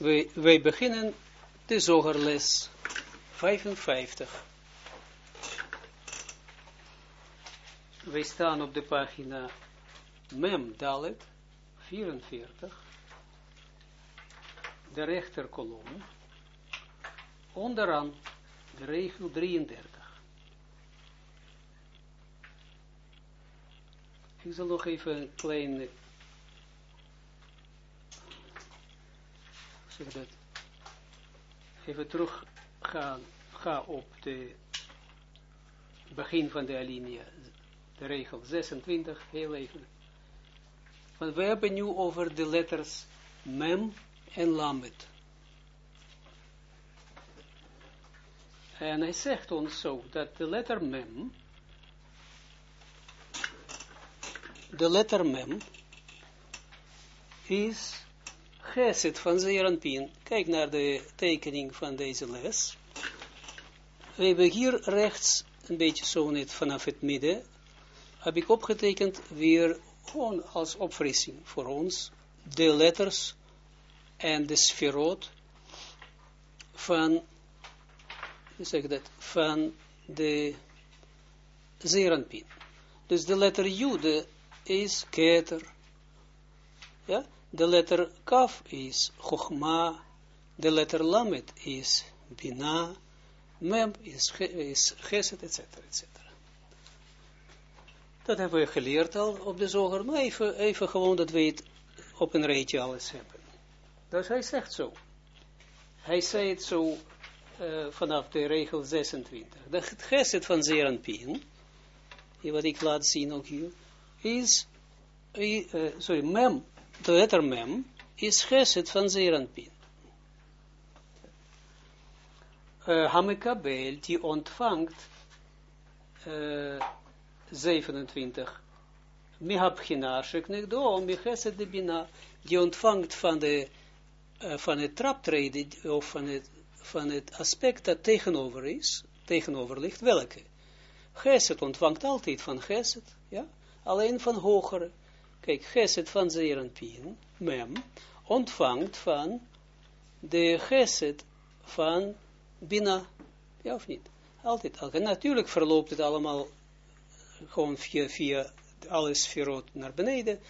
wij, wij beginnen de zogerles 55. Wij staan op de pagina Mem Dalet 44, de rechterkolom, onderaan de regel 33. Ik zal nog even een klein, zeg dat, even terug gaan, ga op de begin van de alinea, de regel 26, heel even. Want we hebben nu over de letters mem en lamet. En hij zegt ons zo, dat de letter mem, de letter mem, is geset van Zeranpien. Kijk naar de tekening van deze les. We hebben hier rechts, een beetje zo net vanaf het midden, heb ik opgetekend weer gewoon als opfrissing voor ons, de letters en de sferot van, hoe zeg dat, van de Zeranpien. Dus de letter Jude is Keter, ja, de letter Kaf is Chochma, de letter Lamet is Bina, Mem is, is Geset, etc. Dat hebben we geleerd al op de zoger, maar even, even gewoon dat we het op een rijtje alles hebben. Dus hij zegt zo. Hij zei het zo uh, vanaf de regel 26. Dat het geset van Zeranpien, wat ik laat zien ook hier, is, uh, sorry, mem, de letter mem, is geset van Zeranpien. Uh, Hamekabel, die ontvangt uh, 27. Mihabchina, sheknegdo, micheset de bina, die ontvangt van, de, uh, van het traptreden, of van het, van het aspect dat tegenover is, tegenover ligt, welke? Geset ontvangt altijd van Geset, ja, alleen van hogere. Kijk, Geset van Zeranpien, mem, ontvangt van de Geset van Bina, ja of niet? Altijd, altijd. Natuurlijk verloopt het allemaal gewoon via, via sferot naar beneden,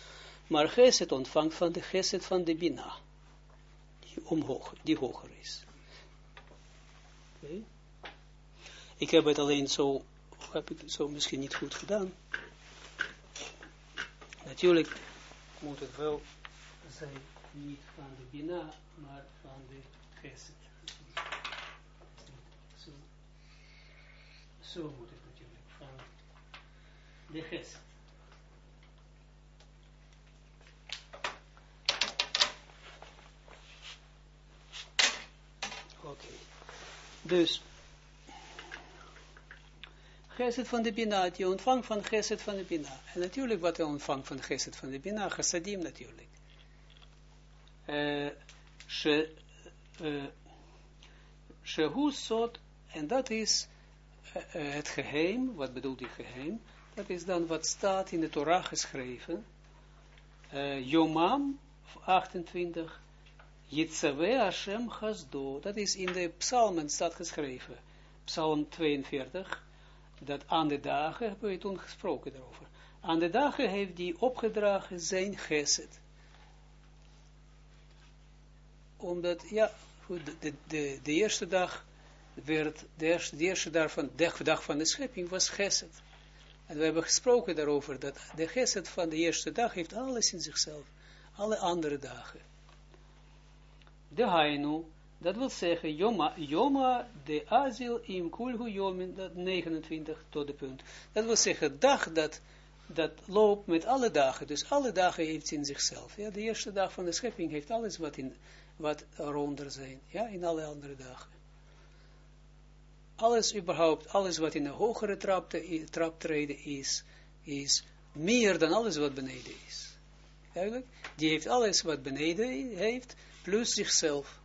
maar Geset ontvangt van de Geset van de Bina, die omhoog, die hoger is. Okay. Ik heb het alleen zo, heb ik zo misschien niet goed gedaan. Natuurlijk moet het wel zijn, niet van de Bina, maar van de Geset. Zo, zo moet het natuurlijk, van de Geset. Oké, okay. dus Geset van de Bina, die ontvangt van Geset van de Bina. En natuurlijk wat hij ontvangt van Geset van de Bina, Chassadim natuurlijk. She, Shehu Sot, en dat is uh, het geheim, wat bedoelt die geheim? Dat is dan wat staat in de Torah geschreven. Uh, Yomam 28, Yitzave Hashem Chasdo, dat is in de psalmen staat geschreven. Psalm 42, dat aan de dagen, hebben we toen gesproken daarover, aan de dagen heeft hij opgedragen zijn geset. Omdat, ja, de, de, de, de eerste dag werd, de eerste, de eerste dag van, de dag van de schepping was geset. En we hebben gesproken daarover, dat de geset van de eerste dag heeft alles in zichzelf, alle andere dagen. De Hainu, dat wil zeggen, Yoma, Yoma de Azil im Kulhu Yomin, dat 29 tot de punt. Dat wil zeggen, dag dat, dat loopt met alle dagen. Dus alle dagen heeft in zichzelf. Ja, de eerste dag van de schepping heeft alles wat, in, wat eronder zijn. Ja, in alle andere dagen. Alles überhaupt, alles wat in een hogere trapte, traptreden is, is meer dan alles wat beneden is. Eigenlijk, die heeft alles wat beneden heeft, plus zichzelf.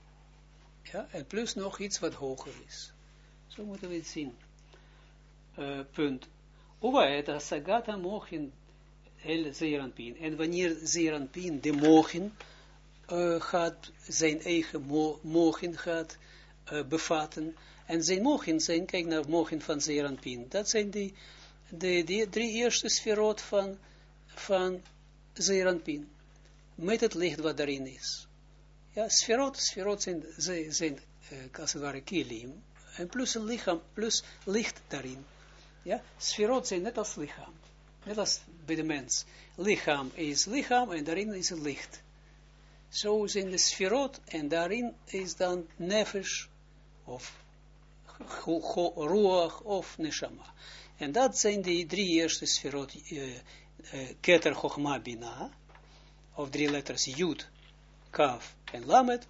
Ja, en plus nog iets wat hoger is. Zo moeten we het zien. Uh, punt. Uwaet asagata mochin el zeeranpin. En wanneer zeeranpin, de mochin, uh, gaat zijn eigen mo mogen gaat uh, bevatten. En zijn mogen zijn, kijk naar mogen van Zeranpin. Dat zijn die, de, die drie eerste sferot van, van Zeranpin. Met het licht wat daarin is. Ja, sferot, sferot zijn, zijn, zijn uh, als ware kilim. En plus een lichaam, plus licht daarin. Ja, sferot zijn net als lichaam. Net als bij de mens. Lichaam is lichaam en daarin is licht. Zo zijn de sferot en daarin is dan nefesh of ruach of neshama. En dat zijn die drie eerste sferot, uh, uh, keter, chochma, bina, of drie letters, jud, kaf en lamet,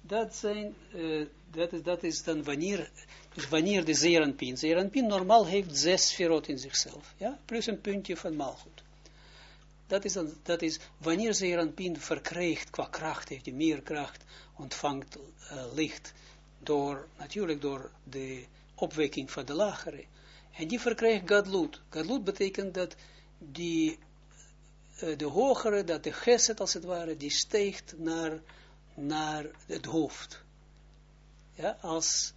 dat zijn, uh, dat, is, dat is dan wanneer, dus wanneer de zeeranpin, zeeranpin normaal heeft zes sferot in zichzelf, ja, plus een puntje van malgoed. Dat is, dan, dat is wanneer zeeranpin verkrijgt qua kracht, heeft hij meer kracht, ontvangt uh, licht, door, natuurlijk door de opwekking van de lagere. En die verkrijgt gadlut. Gadlut betekent dat die, de hogere, dat de geset als het ware, die steekt naar naar het hoofd. Ja, als,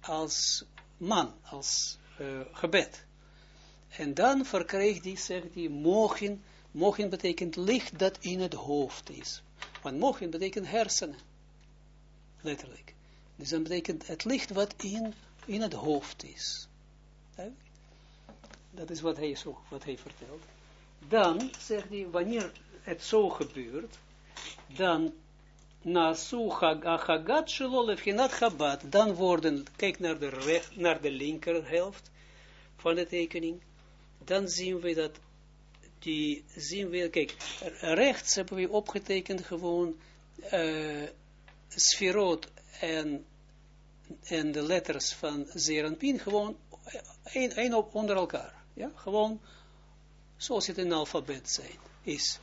als man, als uh, gebed. En dan verkrijgt die, zegt hij, mogen, mogen betekent licht dat in het hoofd is. Want mogen betekent hersenen. Letterlijk. Dus dat betekent het licht wat in, in het hoofd is. Dat is wat hij, zo, wat hij vertelt. Dan zegt hij, wanneer het zo gebeurt, dan nasu hagat shelo lefhinat chabad, dan worden, kijk naar de, naar de linkerhelft van de tekening, dan zien we dat, die zien we, kijk, rechts hebben we opgetekend gewoon uh, en, en de letters van Zeranpin, gewoon één op onder elkaar, ja, gewoon zoals het in alfabet zijn, is.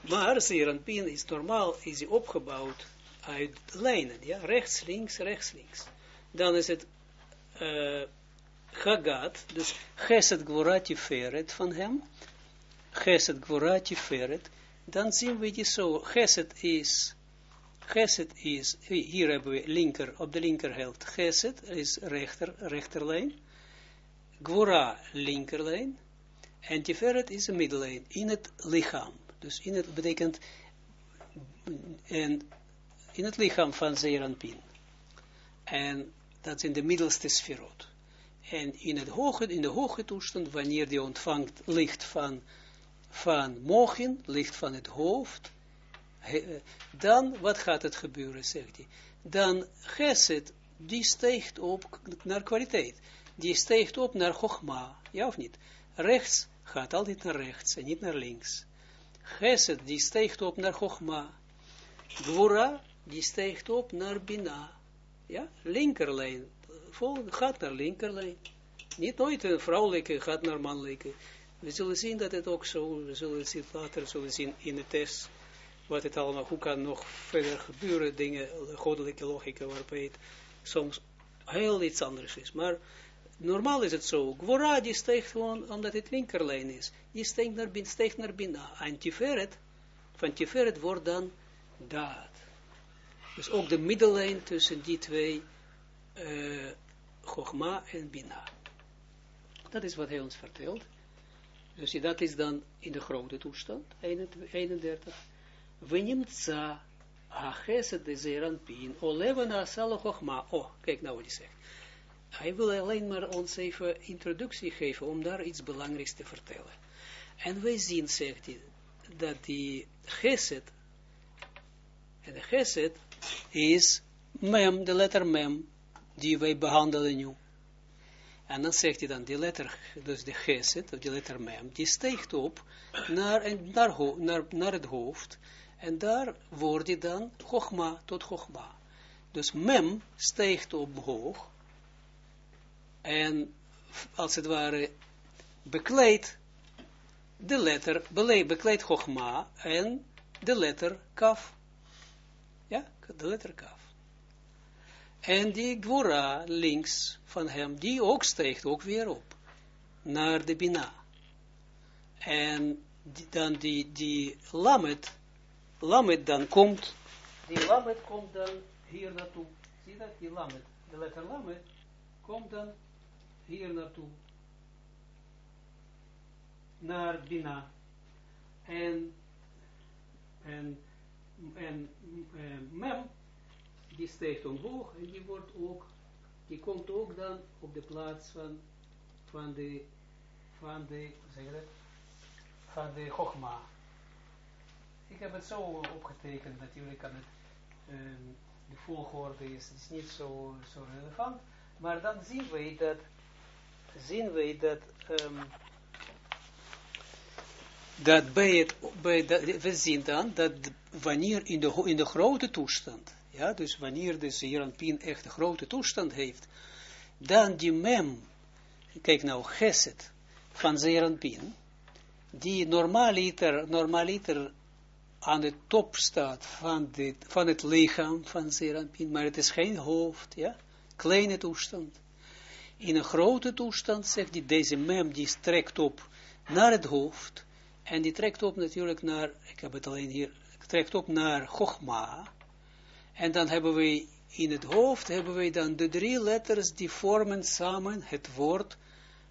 Maar Zeranpin is normaal, is hij opgebouwd uit lijnen, ja, rechts, links, rechts, links. Dan is het uh, Chagat, dus Geset Gvorati Feret van hem, Geset Gvorati Feret, dan zien we die zo, Geset is, Geset is, hier hebben we linker, op de linkerhelft, Geset is rechter, rechterlijn, Gwora linkerlijn, en Tiferet is een middellijn, in het lichaam. Dus in het betekent en in het lichaam van Zeranpin. En dat is in de middelste sferot. En in, het hoge, in de hoge toestand, wanneer die ontvangt licht van, van mogen, licht van het hoofd, dan, wat gaat het gebeuren, zegt hij. Dan Geset, die steekt op naar kwaliteit. Die steekt op naar Chogma, ja of niet? Rechts gaat altijd naar rechts en niet naar links. Geset, die steekt op naar Chogma. Gwora, die steekt op naar Bina. Ja, linkerlijn. Vol, gaat naar linkerlijn. Niet nooit een vrouwelijke gaat naar mannelijke. We zullen zien dat het ook zo, we zullen zien later, zullen zien in de test, wat het allemaal, hoe kan nog verder gebeuren, dingen, goddelijke logica, waarbij het soms heel iets anders is. Maar normaal is het zo. Gwora die steekt gewoon omdat het linkerlijn is. Die steekt naar, steekt naar binnen. En Tiferet, van Tiferet wordt dan daad. Dus ook de middellijn tussen die twee, uh, Chogma en Bina. Dat is wat hij ons vertelt. Dus dat is dan in de grote toestand, 31. Venimtza, ha-chesed de zeranpin, oleven asalo chogma. Oh, kijk nou wat hij zegt. Hij wil alleen maar ons even introductie geven om daar iets belangrijks te vertellen. En wij zien, zegt hij, dat die geset, en de geset is mem, de letter mem, die wij behandelen nu. En dan zegt hij dan, die letter, dus de geset, of die letter mem, die steekt op naar, naar, naar, het hoofd, en daar wordt hij dan chogma tot chogma. Dus mem steekt op hoog, en als het ware bekleed de letter, bekleed Chogma en de letter Kaf. Ja, de letter Kaf. En die Gwora links van hem, die ook steekt ook weer op, naar de Bina. En dan die, die Lamet, lamet dan komt, die lamet komt dan hier naartoe. Zie dat? Die lamet, de letter lamet, komt dan hier naartoe. Naar Bina. En, en, en, en mem, die steekt omhoog en die wordt ook, die komt ook dan op de plaats van, van de, van de, zeg dat, van de Chogma. Ik heb het zo opgetekend, natuurlijk kan het, um, de volgorde is, is niet zo, zo relevant, maar dan zien we dat, zien we dat, um, dat bij het, bij dat, we zien dan dat wanneer in de, in de grote toestand, ja, dus wanneer de Zeranpien echt een grote toestand heeft, dan die mem, kijk nou, geset van Zeranpien, die normaliter, normaliter aan de top staat van, dit, van het lichaam van Zeranpien, maar het is geen hoofd, ja, kleine toestand. In een grote toestand zegt die, deze mem, die trekt op naar het hoofd, en die trekt op natuurlijk naar, ik heb het alleen hier, trekt op naar Chogma, en dan hebben we in het hoofd, hebben we dan de drie letters die vormen samen het woord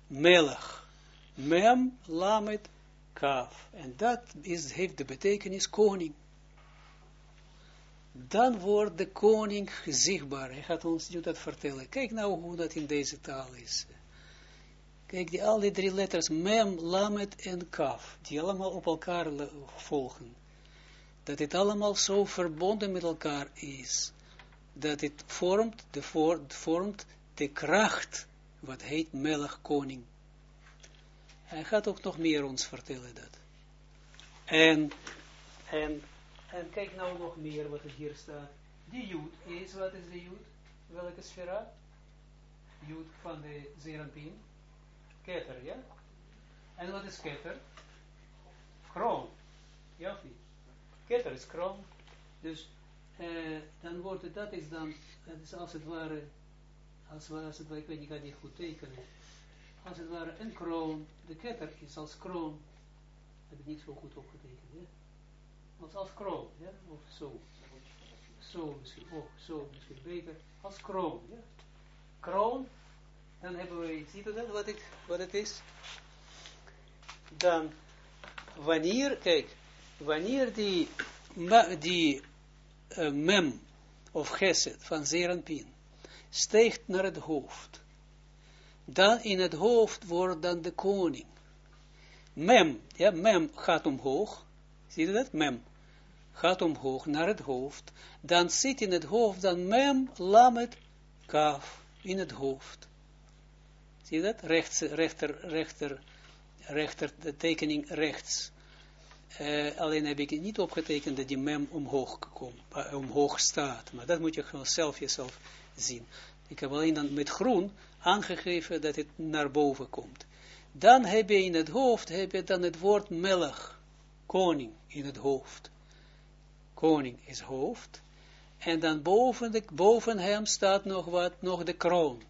melech. Mem, lamet, kaf. En dat is, heeft de betekenis koning. Dan wordt de koning zichtbaar. Hij gaat ons nu dat vertellen. Kijk nou hoe dat in deze taal is. Kijk, die, al die drie letters, mem, lamet en kaf, die allemaal op elkaar volgen. Dat het allemaal zo verbonden met elkaar is. Dat het vormt de, vormt de kracht, wat heet melch koning. Hij gaat ook nog meer ons vertellen dat. En, en, en kijk nou nog meer wat er hier staat. Die jood is, wat is de jood? Welke sfera? Jood van de Zerampin. Keter, ja? En wat is keter? Kroon. Ja of niet? Keter is kroon. Dus uh, dan wordt het, dat is dan, dat is als het ware, als, het ware, ik weet niet, ik ga die goed tekenen als het ware een kroon, de ketter is als kroon, heb ik niet zo goed opgetekend, ja? Als, kroon, ja, of zo, zo misschien, oh, zo misschien beter, als kroon, ja, kroon, dan hebben we, ziet u dat, wat het, wat het is? Dan, wanneer, kijk, wanneer die, die uh, mem, of geset, van Zeranpin, steekt naar het hoofd, dan in het hoofd wordt dan de koning. Mem, ja, mem gaat omhoog, zie je dat? Mem gaat omhoog naar het hoofd, dan zit in het hoofd dan mem, lamet, kaf, in het hoofd. Zie je dat? Rechts, rechter, rechter, rechter, de tekening rechts. Uh, alleen heb ik niet opgetekend dat die mem omhoog, komt, uh, omhoog staat, maar dat moet je gewoon zelf jezelf zien. Ik heb alleen dan met groen aangegeven dat het naar boven komt. Dan heb je in het hoofd, heb je dan het woord melch, koning in het hoofd. Koning is hoofd. En dan boven, de, hem staat nog wat, nog de kroon.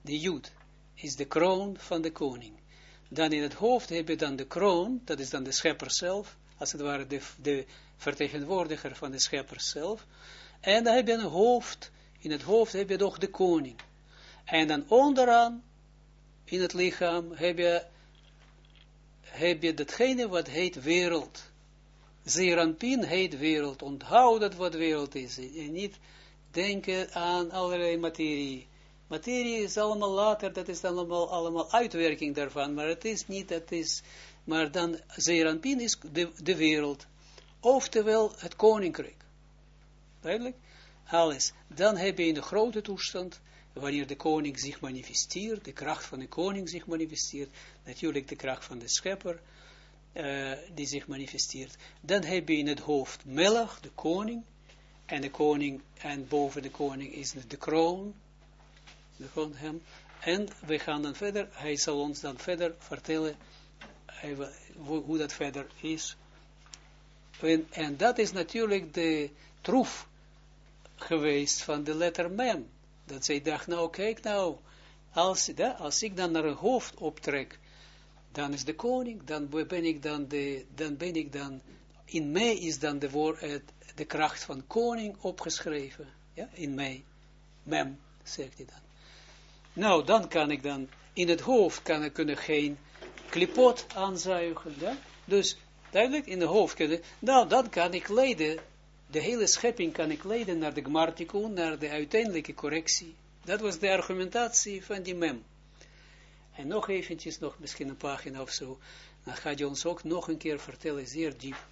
De jood is de kroon van de koning. Dan in het hoofd heb je dan de kroon, dat is dan de schepper zelf, als het ware de, de vertegenwoordiger van de schepper zelf. En dan heb je een hoofd, in het hoofd heb je nog de koning. En dan onderaan, in het lichaam, heb je, heb je datgene wat heet wereld. Zeranpin heet wereld. Onthoud dat wat wereld is. En niet denken aan allerlei materie. Materie is allemaal later, dat is allemaal, allemaal uitwerking daarvan. Maar het is niet, dat is, maar dan Zeranpin is de, de wereld. Oftewel het koninkrijk. Duidelijk? Alles. Dan heb je in de grote toestand wanneer de koning zich manifesteert, de kracht van de koning zich manifesteert, natuurlijk de kracht van de schepper, uh, die zich manifesteert, dan heb je in het hoofd Melach, de koning, en de koning, en boven de koning is de kroon, de kroon hem, en we gaan dan verder, hij zal ons dan verder vertellen, hoe, hoe dat verder is, en, dat is natuurlijk de troef geweest van de letter mem, dat zij dacht, nou kijk nou, als, als ik dan naar een hoofd optrek, dan is de koning, dan ben ik dan, de, dan, ben ik dan in mij is dan de, woord, de kracht van koning opgeschreven. Ja, in mij. Mem, zegt hij dan. Nou, dan kan ik dan, in het hoofd kan ik kunnen geen klipot aanzuigen. Ja? Dus, duidelijk, in het hoofd kunnen, nou, dan kan ik leiden, de hele schepping kan ik leiden naar de gmartikun, naar de uiteindelijke correctie. Dat was de argumentatie van die mem. En nog eventjes, nog misschien een pagina of zo, dan gaat je ons ook nog een keer vertellen, zeer diep,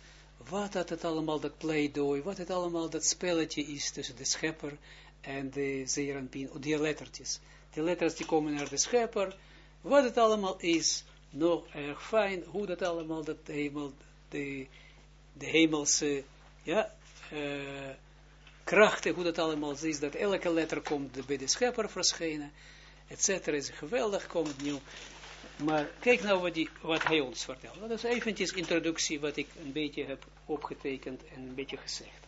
wat dat het allemaal, dat pleidooi, wat het allemaal dat spelletje is tussen de schepper en de zeeranpien, die lettertjes. Die letters die komen naar de schepper, wat het allemaal is, nog erg fijn, hoe dat allemaal, dat hemel, de, de hemelse, ja, uh, krachten, hoe dat allemaal is, dat elke letter komt bij de schepper verschijnen, et cetera, is geweldig, komt nieuw. Maar kijk nou wat, die, wat hij ons vertelt. Dat is eventjes introductie wat ik een beetje heb opgetekend en een beetje gezegd.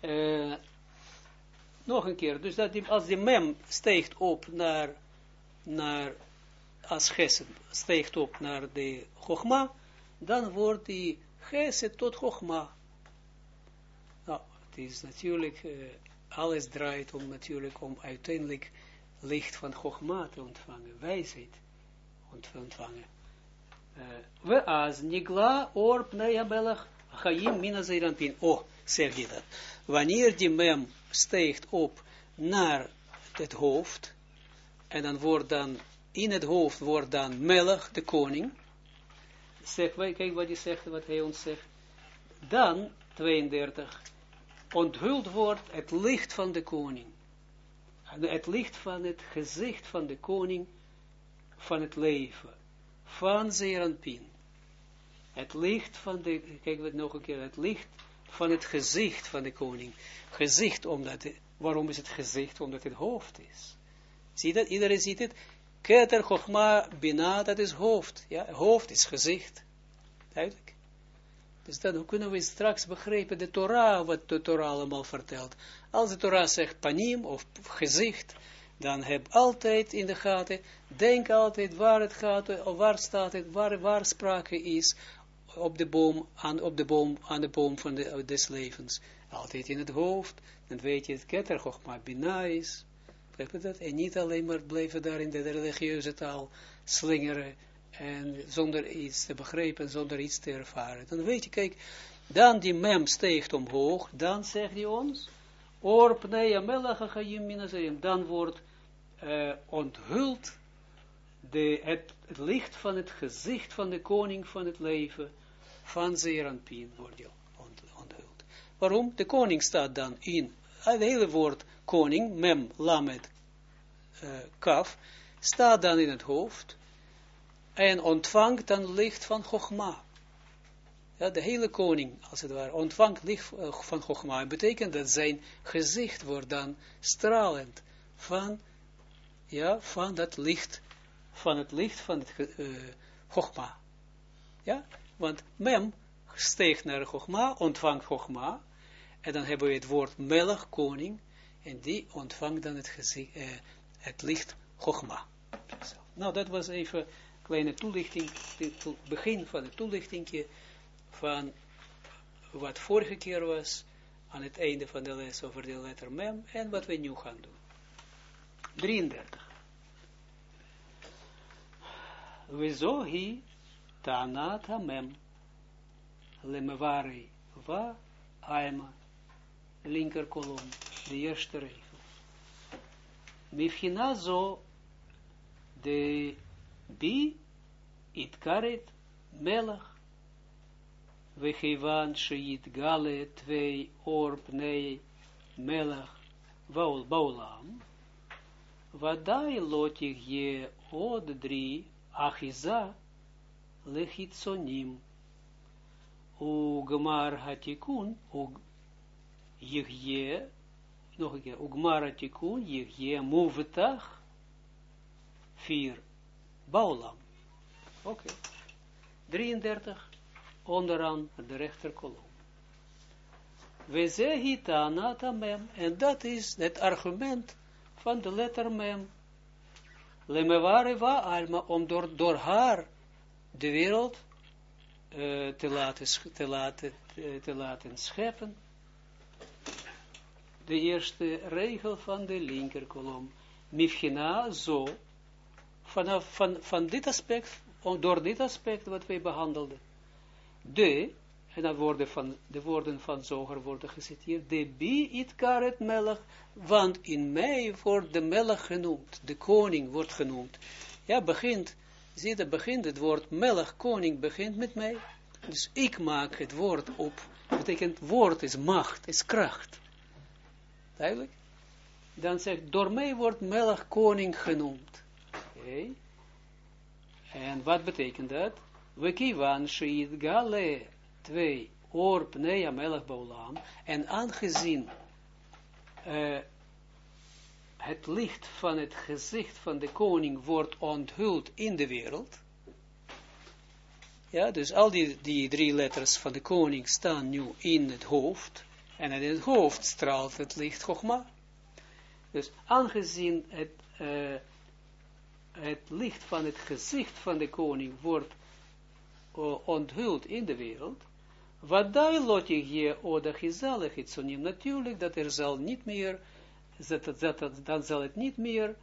Uh, nog een keer, dus dat die, als die mem steekt op naar, naar als gesed steekt op naar de chogma, dan wordt die gesed tot chogma. Nou, het is natuurlijk, uh, alles draait om natuurlijk om uiteindelijk licht van Chogma te ontvangen, wijsheid ontvangen. Uh, we as nigla or pneia belach chaim mina zeiranpin. Oh, zeg je dat. Wanneer die mem steekt op naar het hoofd, en dan wordt dan, in het hoofd wordt dan melach, de koning, zeg, kijk wat hij zegt, wat hij ons zegt, dan, 32, onthuld wordt het licht van de koning het licht van het gezicht van de koning van het leven, van Zeranpin. Het licht van de, kijk we nog een keer, het licht van het gezicht van de koning. Gezicht, omdat, waarom is het gezicht? Omdat het hoofd is. Zie dat? Iedereen ziet het. Keter, Chochma, Bina, dat is hoofd. Ja, hoofd is gezicht. Duidelijk. Dus dan kunnen we straks begrijpen de Torah, wat de Torah allemaal vertelt. Als de Torah zegt panim of gezicht, dan heb altijd in de gaten, denk altijd waar het gaat, of waar staat het, waar, waar sprake is op de boom, aan, op de boom, aan de boom van de, des levens. Altijd in het hoofd, dan weet je het ketter, maar bina is. dat? En niet alleen maar blijven daar in de religieuze taal slingeren en zonder iets te begrijpen, zonder iets te ervaren. Dan weet je, kijk, dan die mem steegt omhoog, dan zegt hij ons, dan wordt uh, onthuld de, het, licht van het gezicht van de koning van het leven, van Zeranpien wordt onthuld. Waarom? De koning staat dan in, het hele woord koning, mem, lamet, uh, kaf, staat dan in het hoofd, en ontvangt dan licht van Chogma. Ja, de hele koning, als het ware, ontvangt licht uh, van Chogma. Betekent dat zijn gezicht wordt dan stralend van, ja, van dat licht, van het licht van het uh, Chogma. Ja, want mem steekt naar Chogma, ontvangt Chogma, en dan hebben we het woord melch, koning, en die ontvangt dan het, gezicht, uh, het licht Chogma. Nou, dat was even kleine toelichting, begin van het toelichtingje van wat vorige keer was, aan het einde van de les over de letter mem, en wat we nu gaan doen. 33. We zo hi tanat mem lemevari va aima, linker kolom, de eerste regel. Mifhina zo de Bi itkaret melach. Wechivan sheit gale twee orpnei melach vaul baulam. Vadai lotig je od drie achiza lechitsonim. Ugmar hatikun, ug je, nog een keer, ugmar hatikun, je muvetach, vier Baulam. Oké. Okay. 33, onderaan de rechterkolom. We zeggen mem. En dat is het argument van de letter mem. Lemeware wa alma, om door, haar de wereld uh, te, laten, te, laten, te laten scheppen. De eerste regel van de linkerkolom. Mifchina zo, vanaf van, van dit aspect, door dit aspect wat wij behandelden. De, en dan worden van, de woorden van Zoger worden geciteerd, de bi it karet melech, want in mij wordt de melech genoemd, de koning wordt genoemd. Ja, begint, zie je, begint het woord melech, koning, begint met mij. Dus ik maak het woord op, dat betekent woord is macht, is kracht. Duidelijk? Dan zegt, door mij wordt melech koning genoemd. En wat betekent dat? We kivan shit gale 2 or pnei melech baulam. En aangezien uh, het licht van het gezicht van de koning wordt onthuld in de wereld. Ja, dus al die, die drie letters van de koning staan nu in het hoofd. En in het hoofd straalt het licht Chogma. Dus aangezien het, uh, het licht van het gezicht van de koning wordt uh, onthuld in de wereld, wat daar lot je oda gizalig itsonim, natuurlijk dat er zal niet meer, dat, dat, dat, dan zal het niet meer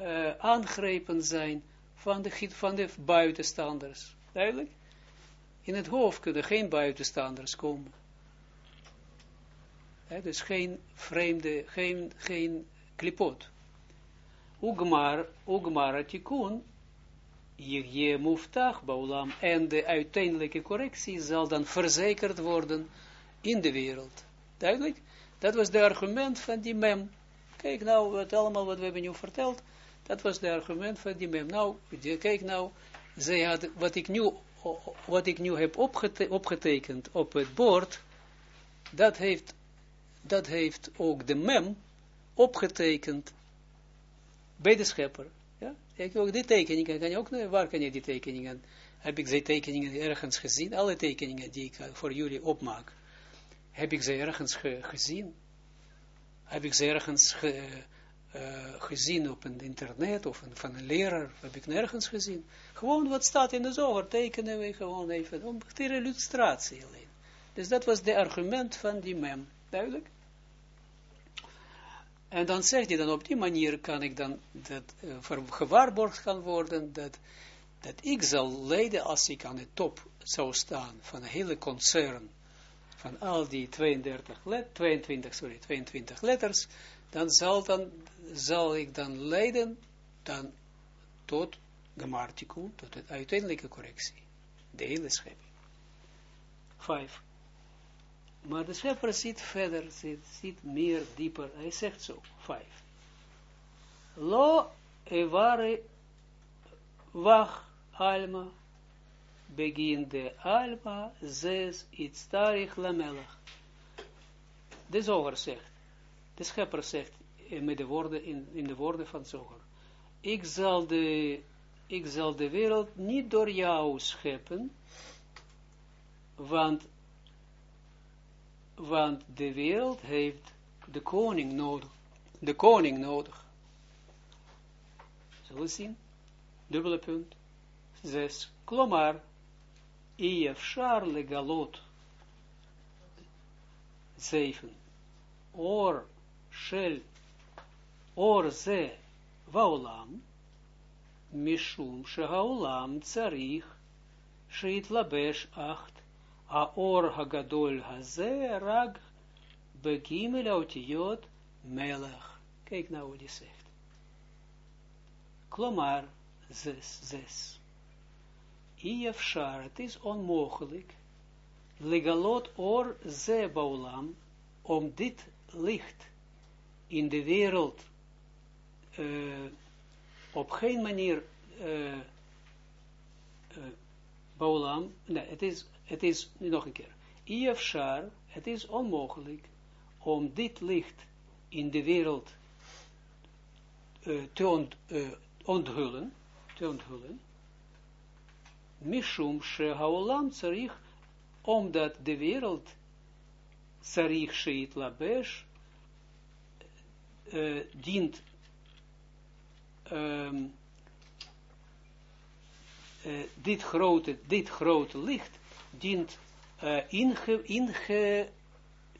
uh, aangrepen zijn van de, van de buitenstanders. Duidelijk? In het hoofd kunnen geen buitenstanders komen. Dus geen vreemde, geen, geen klipot. Ugmar, Ugmar atikun, je muftach baulam, en de uiteindelijke correctie zal dan verzekerd worden in de wereld. Duidelijk? Dat was de argument van die mem. Kijk nou, wat allemaal wat we hebben nu verteld, dat was de argument van die mem. Nou, kijk nou, zij had, wat ik nu, wat ik nu heb opgetekend op het bord, dat heeft dat heeft ook de mem opgetekend bij de schepper. Ja, ik ook die tekeningen, kan je ook, waar kan je die tekeningen, heb ik ze tekeningen ergens gezien, alle tekeningen die ik voor jullie opmaak, heb ik ze ergens gezien, heb ik ze ergens ge, uh, gezien op een internet, of van een leraar, heb ik nergens gezien. Gewoon wat staat in de zoger, tekenen we gewoon even, om de illustratie alleen. Dus dat was de argument van die mem, duidelijk? En dan zegt hij dan, op die manier kan ik dan, dat uh, gewaarborgd gaan worden, dat, dat ik zal leiden als ik aan de top zou staan van een hele concern, van al die 32 let, 22, sorry, 22 letters, dan zal, dan, zal ik dan leiden dan tot gemartiku, tot de uiteindelijke correctie. De hele schepping. Vijf. Maar de schepper ziet verder, ziet, meer dieper. Hij zegt zo, vijf. Lo evare wach alma, begin de alma, zes itztarich lamelach. De zoger zegt, de schepper zegt, eh, met de woorden, in, in de woorden van zoger, ik zal de, ik zal de wereld niet door jou scheppen, want want de wereld heeft de koning nodig. De koning nodig. Zullen zien? Dubbele punt. Zes. Klomar. Iefshar legalot. Zeven. Or shel. Or ze. Vaolam. Mishum shehaolam tsarich. Sheit labesh acht. Aor hagadol haze rag begimel autiot melech. Kijk nou wat hij zegt. Klomar zes, zes. Iefshar, het is onmogelijk, legalot or ze baulam, om dit licht in de wereld op geen manier uh, baulam, nee, het is het is, nog een keer, Iefshar, het is onmogelijk om dit licht in de wereld uh, te ont, uh, onthullen, te onthullen, Mishum shehaolam tsarich, omdat de wereld tsarich sheit labesh, uh, dient um, uh, dit grote, dit grote licht dient uh, inge, inge,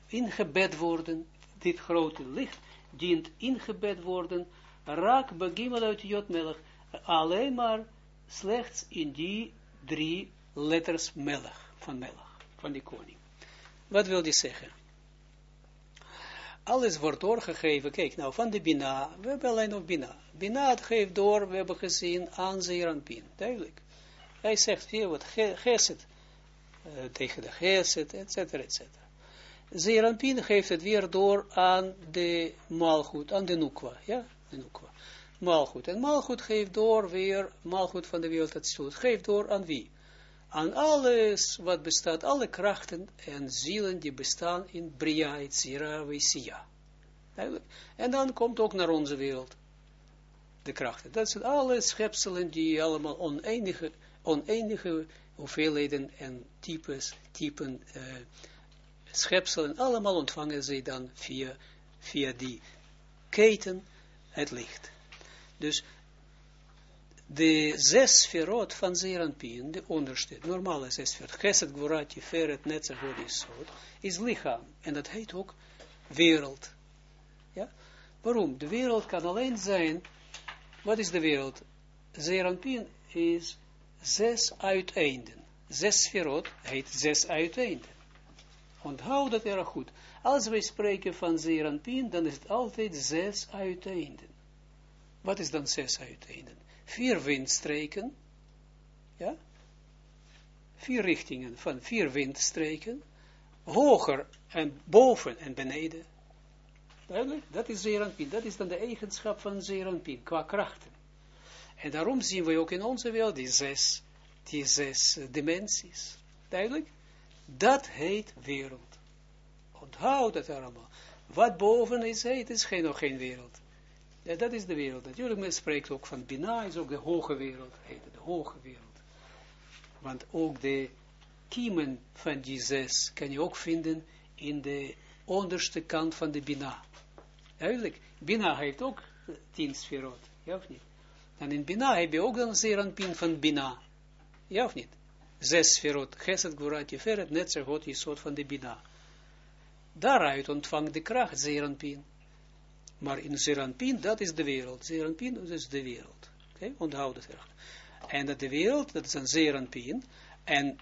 ingebed worden, dit grote licht dient ingebed worden, raak begimel uit Jotmelech, alleen maar slechts in die drie letters melech, van melech, van die koning. Wat wil die zeggen? Alles wordt doorgegeven, kijk nou, van de Bina, we hebben alleen nog Bina. Bina het geeft door, we hebben gezien, aan Zeranpin, duidelijk. Hij zegt hier wat geset, uh, tegen de geset, et cetera, et cetera. Zeranpin geeft het weer door aan de malgoed, aan de nukwa, ja, de nukwa. Malgoed. En malgoed geeft door weer, malgoed van de wereld het geeft door aan wie? Aan alles wat bestaat, alle krachten en zielen die bestaan in Bria, Zira, Wesia. En dan komt ook naar onze wereld de krachten. Dat zijn alle schepselen die allemaal oneindige, oneindige hoeveelheden en types, typen, uh, schepselen, allemaal ontvangen ze dan via, via die keten het licht. Dus de zes verrot van Zeranpien, de onderste, normale zes verrot, Geset, Gvorat, Tiferet, Netzach, Hodisot, is lichaam. En dat heet ook wereld. Ja? Waarom? De wereld kan alleen zijn, wat is de wereld? Zeranpien is zes uiteinden. Zes verrot heet zes uiteinden. Onthoud dat erg goed. Als wij spreken van Zeranpien, dan is het altijd zes uiteinden. Wat is dan zes uiteinden? Vier windstreken, ja, vier richtingen van vier windstreken, hoger en boven en beneden. Duidelijk? Dat is Zeranpien. Dat is dan de eigenschap van Zeranpien, qua krachten. En daarom zien we ook in onze wereld die zes, die zes dimensies. Duidelijk? Dat heet wereld. Onthoud het allemaal. Wat boven is, heet, is geen, nog geen wereld. Ja, dat is de wereld. Natuurlijk, men spreekt ook van Bina, is ook de hoge wereld, heet de hoge wereld. Want ook de kiemen van die zes kan je ook vinden in de onderste kant van de Bina. Duidelijk, Bina heeft ook tien sferot, ja of niet? En in Bina heb je ook dan zeer pin van Bina, ja of niet? Zes sferot, Geset, Gvurat, Jeferet, Netzer, God, soort van de Bina. Daaruit ontvangt de kracht zeer pin. Maar in Zeranpin, dat is de wereld. Zeranpin, is de wereld. Oké, onthoud het erg. En dat de wereld, dat is een Zeranpin, en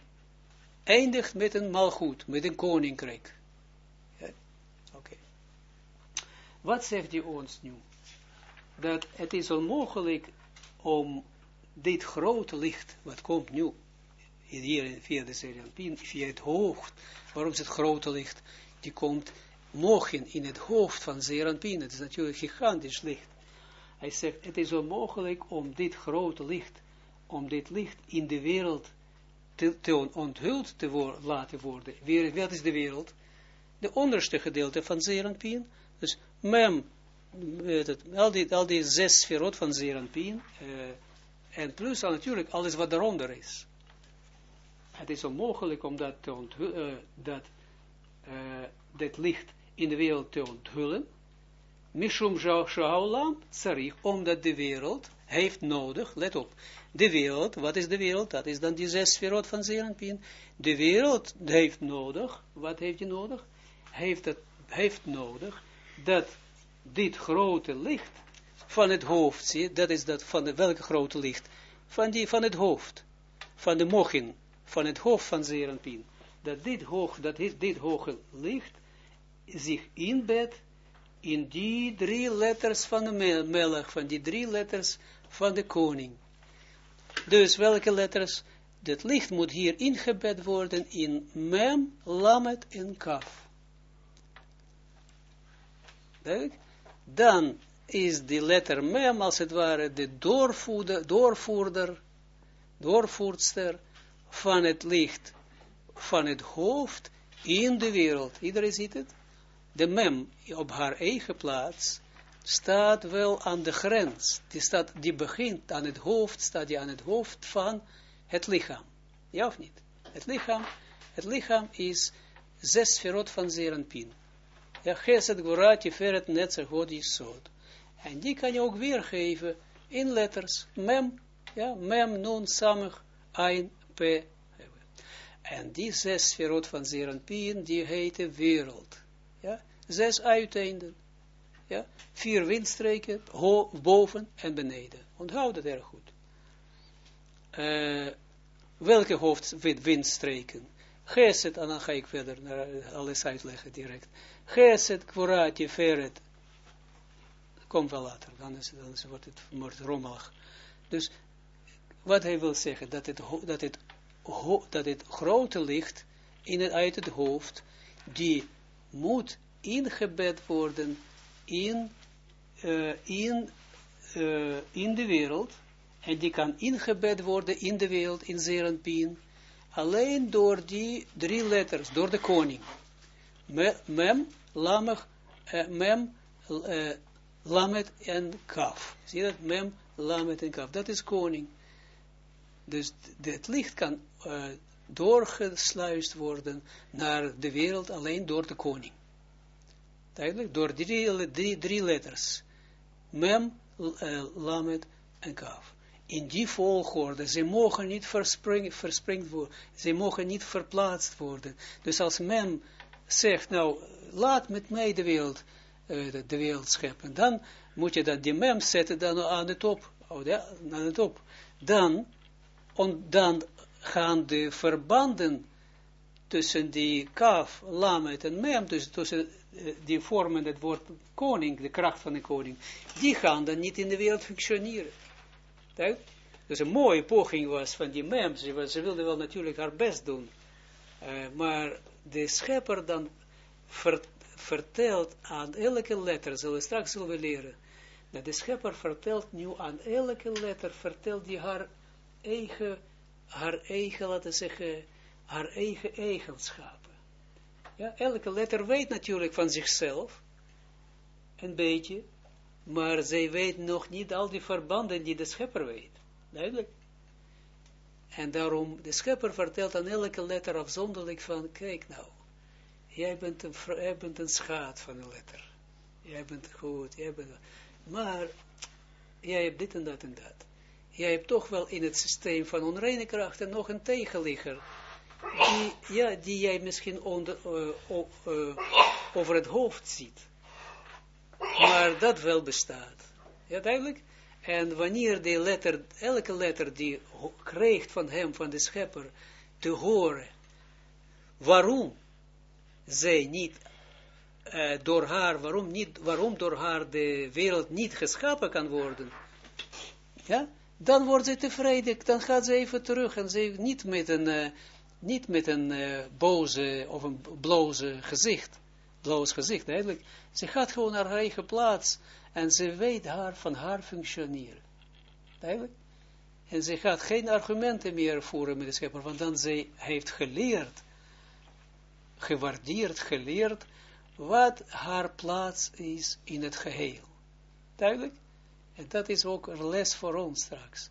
eindigt met een malgoed, met een koninkrijk. Oké. Wat zegt hij ons nu? Dat het is onmogelijk om dit grote licht, wat komt nu, hier via de Zeranpin, via het hoofd, waarom is het grote licht, die komt mogen in het hoofd van Zeranpin, het is natuurlijk gigantisch licht. Hij zegt, het is onmogelijk om dit grote licht, om dit licht in de wereld te, te onthuld te laten worden. Weer, wat is de wereld? De onderste gedeelte van Zeranpin, dus mem, het, al, die, zes sferot van Zeranpin, uh, en plus natuurlijk alles wat eronder is. Het is onmogelijk om dat te uh, dat, uh, dat licht in de wereld te onthullen, Mishum omdat de wereld heeft nodig, let op, de wereld, wat is de wereld? Dat is dan die zes wereld van Zeranpien. De wereld heeft nodig, wat heeft hij nodig? Heeft, het, heeft nodig dat dit grote licht van het hoofd, zie, dat is dat van welke grote licht? Van, die, van het hoofd, van de mochin, van het hoofd van Zeranpien. Dat dit, hoog, dat dit hoge licht zich inbed in die drie letters van de melech, van die drie letters van de koning. Dus welke letters? Het licht moet hier ingebed worden in mem, lamet en kaf. Dan is die letter mem als het ware de doorvoerder, doorvoerder, doorvoerster van het licht, van het hoofd in de wereld. Iedereen ziet het? de mem op haar eigen plaats staat wel aan de grens. Die, staat, die begint aan het hoofd, staat die aan het hoofd van het lichaam. Ja of niet? Het lichaam, het lichaam is zes verrot van Zeranpin. Ja, Geset, Gorat, Tiferet, Netzer, God, Yisod. En die kan je ook weergeven in letters. Mem, ja, mem, nun, samig, ein, p. En die zes sferot van Zeranpien, die heten wereld. Ja, zes uiteinden. Ja, vier windstreken, boven en beneden. Onthoud dat erg goed. Uh, welke hoofdwindstreken? Geset, en dan ga ik verder naar alles uitleggen direct. Geset, Kvorat, Jeferet. Komt wel later, dan, is, dan wordt, het, wordt rommelig. Dus wat hij wil zeggen, dat het, dat het, dat het grote licht in het, uit het hoofd, die moet ingebed worden in, uh, in, uh, in de wereld, en die kan ingebed worden in de wereld, in Zerenpien, alleen door die drie letters, door de koning. mem, uh, mem, uh, lamet en kaf. Zie je dat? Mem, lamet en kaf. Dat is koning. Dus het licht kan uh, doorgesluist worden naar de wereld alleen door de koning. Duidelijk? Door drie, drie, drie letters. Mem, lamet en kaf in die volgorde, ze mogen niet verspringd worden, ze mogen niet verplaatst worden. Dus als men zegt, nou, laat met mij de wereld, uh, de, wereld scheppen, dan moet je dat die mem zetten dan aan de top, oh, aan de top. Dan, on, dan gaan de verbanden tussen die kaf, lamet en mem, dus tussen uh, die vormen het woord koning, de kracht van de koning, die gaan dan niet in de wereld functioneren. Dus een mooie poging was van die mem, ze, ze wilde wel natuurlijk haar best doen, uh, maar de schepper dan vertelt aan elke letter, zullen we straks zullen we leren, dat de schepper vertelt nu aan elke letter, vertelt die haar eigen, haar eigen, laten we zeggen, haar eigen eigenschappen. Ja, elke letter weet natuurlijk van zichzelf, een beetje, maar zij weet nog niet al die verbanden die de schepper weet. Duidelijk. En daarom, de schepper vertelt aan elke letter afzonderlijk van, kijk nou, jij bent een, jij bent een schaat van een letter. Jij bent goed, jij bent... Maar, jij hebt dit en dat en dat. Jij hebt toch wel in het systeem van onreine krachten nog een tegenligger. Die, ja, die jij misschien onder, uh, uh, over het hoofd ziet maar dat wel bestaat. Ja, duidelijk? En wanneer de letter, elke letter die krijgt van hem, van de schepper, te horen, waarom zij niet uh, door haar, waarom, niet, waarom door haar de wereld niet geschapen kan worden, ja, dan wordt ze tevreden, dan gaat ze even terug en ze niet met een, uh, niet met een uh, boze of een bloze gezicht, bloos gezicht, eigenlijk, ze gaat gewoon naar haar eigen plaats en ze weet haar van haar functioneren. Eigenlijk. En ze gaat geen argumenten meer voeren met de schepper, want dan ze heeft geleerd, gewaardeerd, geleerd, wat haar plaats is in het geheel. Duidelijk? En dat is ook een les voor ons straks.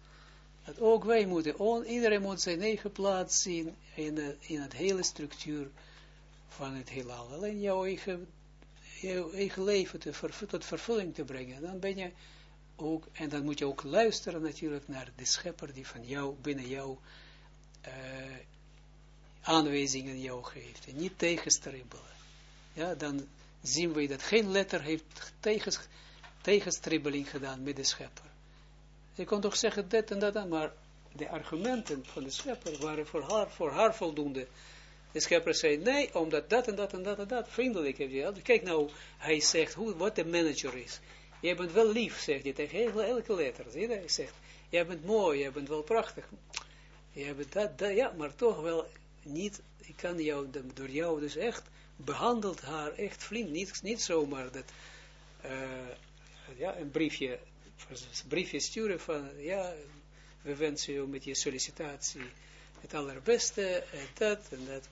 Dat ook wij moeten, iedereen moet zijn eigen plaats zien in, in het hele structuur van het heelal. Alleen jouw eigen leven te tot vervulling te brengen. Dan ben je ook, en dan moet je ook luisteren natuurlijk naar de schepper die van jou, binnen jou, uh, aanwijzingen jou geeft. En niet tegenstribbelen. Ja, dan zien we dat geen letter heeft tegens, tegenstribbeling gedaan met de schepper. Je kon toch zeggen dit en dat, maar de argumenten van de schepper waren voor haar, voor haar voldoende de schepper zei, nee, omdat dat en dat en dat en dat, vriendelijk heb je. Kijk nou, hij zegt, hoe, wat de manager is. Jij bent wel lief, zegt hij tegen elke letter. Zie je, hij zegt, jij bent mooi, jij bent wel prachtig. Jij bent dat, dat, ja, maar toch wel niet, ik kan jou, door jou dus echt, behandelt haar echt vriend, niet, niet zomaar dat, uh, ja, een briefje, een briefje sturen van, ja, we wensen je met je sollicitatie het allerbeste, en dat, en dat.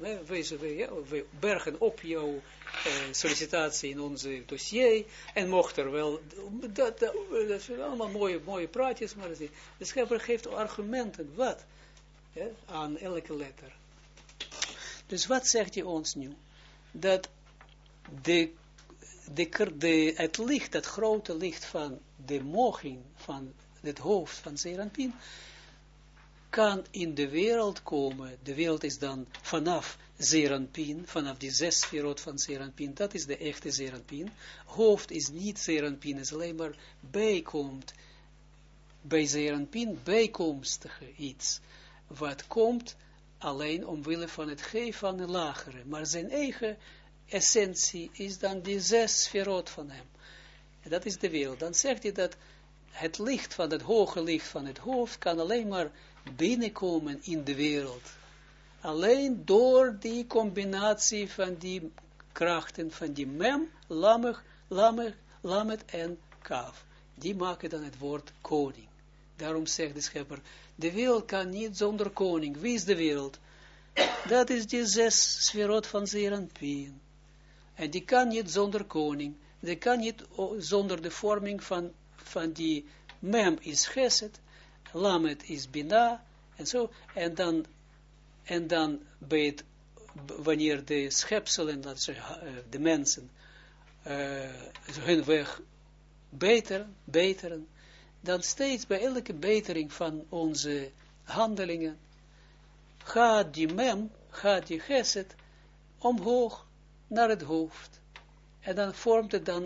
We bergen op jouw eh, sollicitatie in onze dossier, en mocht er wel, dat, dat, dat zijn allemaal mooie, mooie praatjes, maar de schepper geeft argumenten, wat, aan elke letter. Dus wat zegt hij ons nu? Dat de, de, de, het licht, het grote licht van de moging van het hoofd van Zeranpin, kan in de wereld komen, de wereld is dan vanaf Zeranpin, vanaf die zes sferot van Zeranpin, dat is de echte Zeranpin. Hoofd is niet Zeranpin, is alleen maar bijkomt, bij Zeranpin bijkomstige iets, wat komt alleen omwille van het geven van de lagere, maar zijn eigen essentie is dan die zes sferot van hem. En dat is de wereld. Dan zegt hij dat het licht van het hoge licht van het hoofd kan alleen maar binnenkomen in de wereld. Alleen door die combinatie van die krachten van die mem, lamig, lamig, lamet en kaf. Die maken dan het woord koning. Daarom zegt de schepper, de wereld kan niet zonder koning. Wie is de wereld? Dat is die zes sferot van Zeranpien. En die kan niet zonder koning. Die kan niet zonder de vorming van, van die mem is geset, lamet is bina, en zo, en dan, en dan bij het, wanneer de schepselen, dat ze, uh, de mensen, uh, hun weg beter, beteren, dan steeds bij elke betering van onze handelingen, gaat die mem, gaat die geset, omhoog naar het hoofd. En dan vormt het dan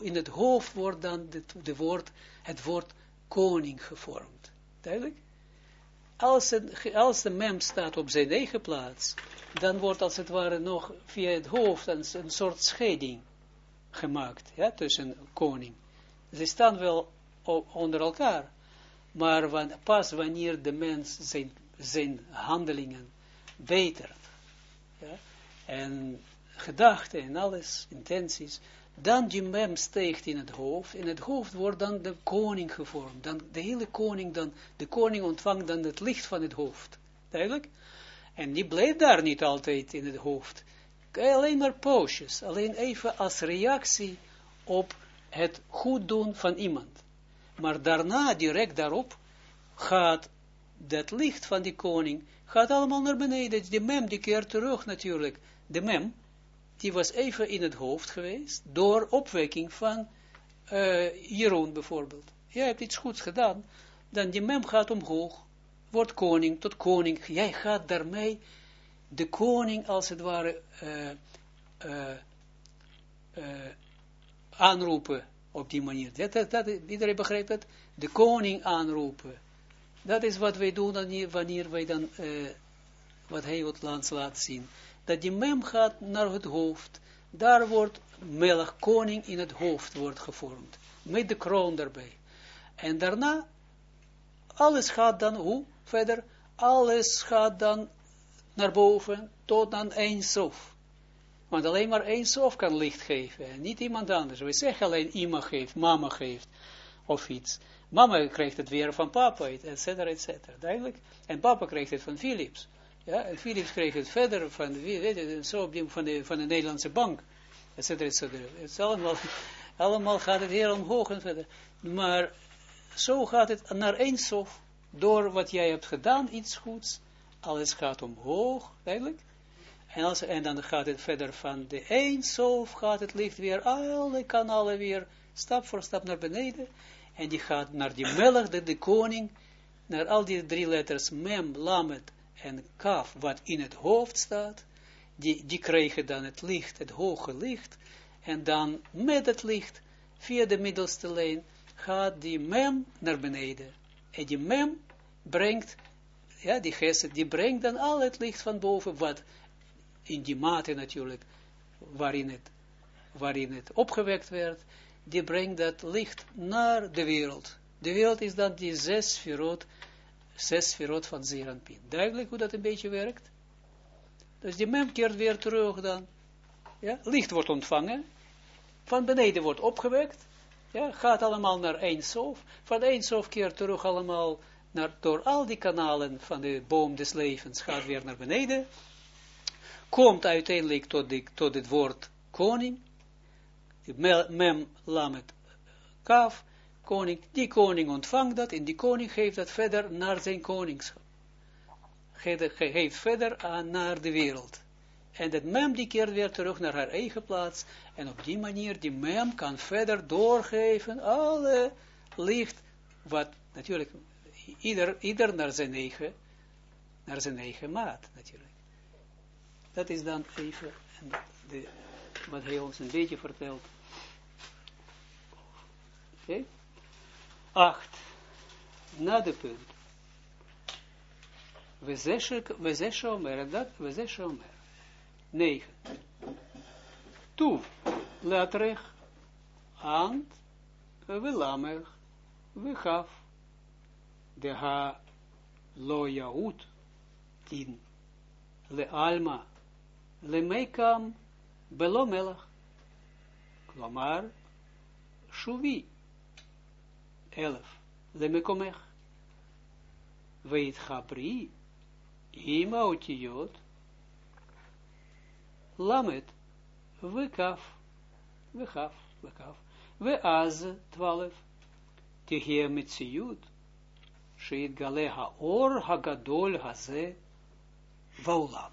in het hoofd wordt dan de woord, het woord koning gevormd. Duidelijk? Als, als de mem staat op zijn eigen plaats, dan wordt als het ware nog via het hoofd een, soort scheiding gemaakt, tussen koning. Ze staan wel onder elkaar, maar pas wanneer de mens zijn, zijn handelingen betert, ja, en gedachten en alles, intenties, dan die mem steekt in het hoofd, in het hoofd wordt dan de koning gevormd, dan de hele koning, dan, de koning ontvangt dan het licht van het hoofd, duidelijk? En die blijft daar niet altijd in het hoofd, alleen maar poosjes, alleen even als reactie op het goed doen van iemand. Maar daarna, direct daarop, gaat dat licht van die koning, gaat allemaal naar beneden, die mem die keert terug natuurlijk, de mem, die was even in het hoofd geweest, door opwekking van uh, Jeroen bijvoorbeeld. Jij hebt iets goeds gedaan, dan die mem gaat omhoog, wordt koning tot koning. Jij gaat daarmee de koning als het ware uh, uh, aanroepen op die manier. Dat, dat, dat, iedereen begrijpt het? De koning aanroepen. Dat is wat wij doen wanneer, wij dan, wat hij het land laat zien dat die mem gaat naar het hoofd, daar wordt melch koning in het hoofd wordt gevormd, met de kroon erbij. En daarna, alles gaat dan, hoe verder, alles gaat dan naar boven, tot aan één sof. Want alleen maar één sof kan licht geven, en niet iemand anders. We zeggen alleen iemand geeft, mama geeft, of iets. Mama krijgt het weer van papa, et cetera, et cetera, duidelijk. En papa krijgt het van Philips. Ja, en Philips kreeg het verder van, weet je, van de, van de Nederlandse bank, et cetera, et cetera. Het is allemaal, allemaal gaat het heel omhoog en verder. Maar zo gaat het naar Eindsof, door wat jij hebt gedaan, iets goeds, alles gaat omhoog, eigenlijk. En, als, en dan gaat het verder van de Eindsof, gaat het licht weer, alle kanalen weer, stap voor stap naar beneden. En die gaat naar die melk, de, de koning, naar al die drie letters, mem, lamet, en kaf, wat in het hoofd staat, die, die krijgen dan het licht, het hoge licht, en dan met het licht, via de middelste lijn, gaat die mem naar beneden. En die mem brengt, ja, die geest, die brengt dan al het licht van boven, wat in die mate natuurlijk, waarin het, waarin het opgewekt werd, die brengt dat licht naar de wereld. De wereld is dan die zes verrood zes verrot van Zeranpin. Duidelijk hoe dat een beetje werkt? Dus die mem keert weer terug dan. Ja, licht wordt ontvangen. Van beneden wordt opgewekt. Ja, gaat allemaal naar Eindsof. Van Eindsof keert terug allemaal naar, door al die kanalen van de boom des levens. Gaat weer naar beneden. Komt uiteindelijk tot, die, tot het woord koning. Mem, lamet, kaf koning, die koning ontvangt dat en die koning geeft dat verder naar zijn koningschap. Geeft verder aan naar de wereld. En dat mem die keert weer terug naar haar eigen plaats. En op die manier, die mem kan verder doorgeven alle licht, wat natuurlijk ieder, naar zijn eigen, naar zijn eigen maat, natuurlijk. Dat is dan even wat hij ons een beetje vertelt. Oké? Acht. Na de punt. We zes shomer, dat, we shomer. Negen. Tuv, latrech, ant, we lamech, we gaf. De ha lo yaut, tien. Le alma, le meikam, belo melach. Klamar, shuvi. Elf. Le mekomech. Veit Gabri, Ima Otiyot, Lamet, Vekaf, Vekaf, Vekaf, Veaz, twaalf, Tehia Metsiyut, Sheit Galeha Or Hagadol Haze, Vaulam.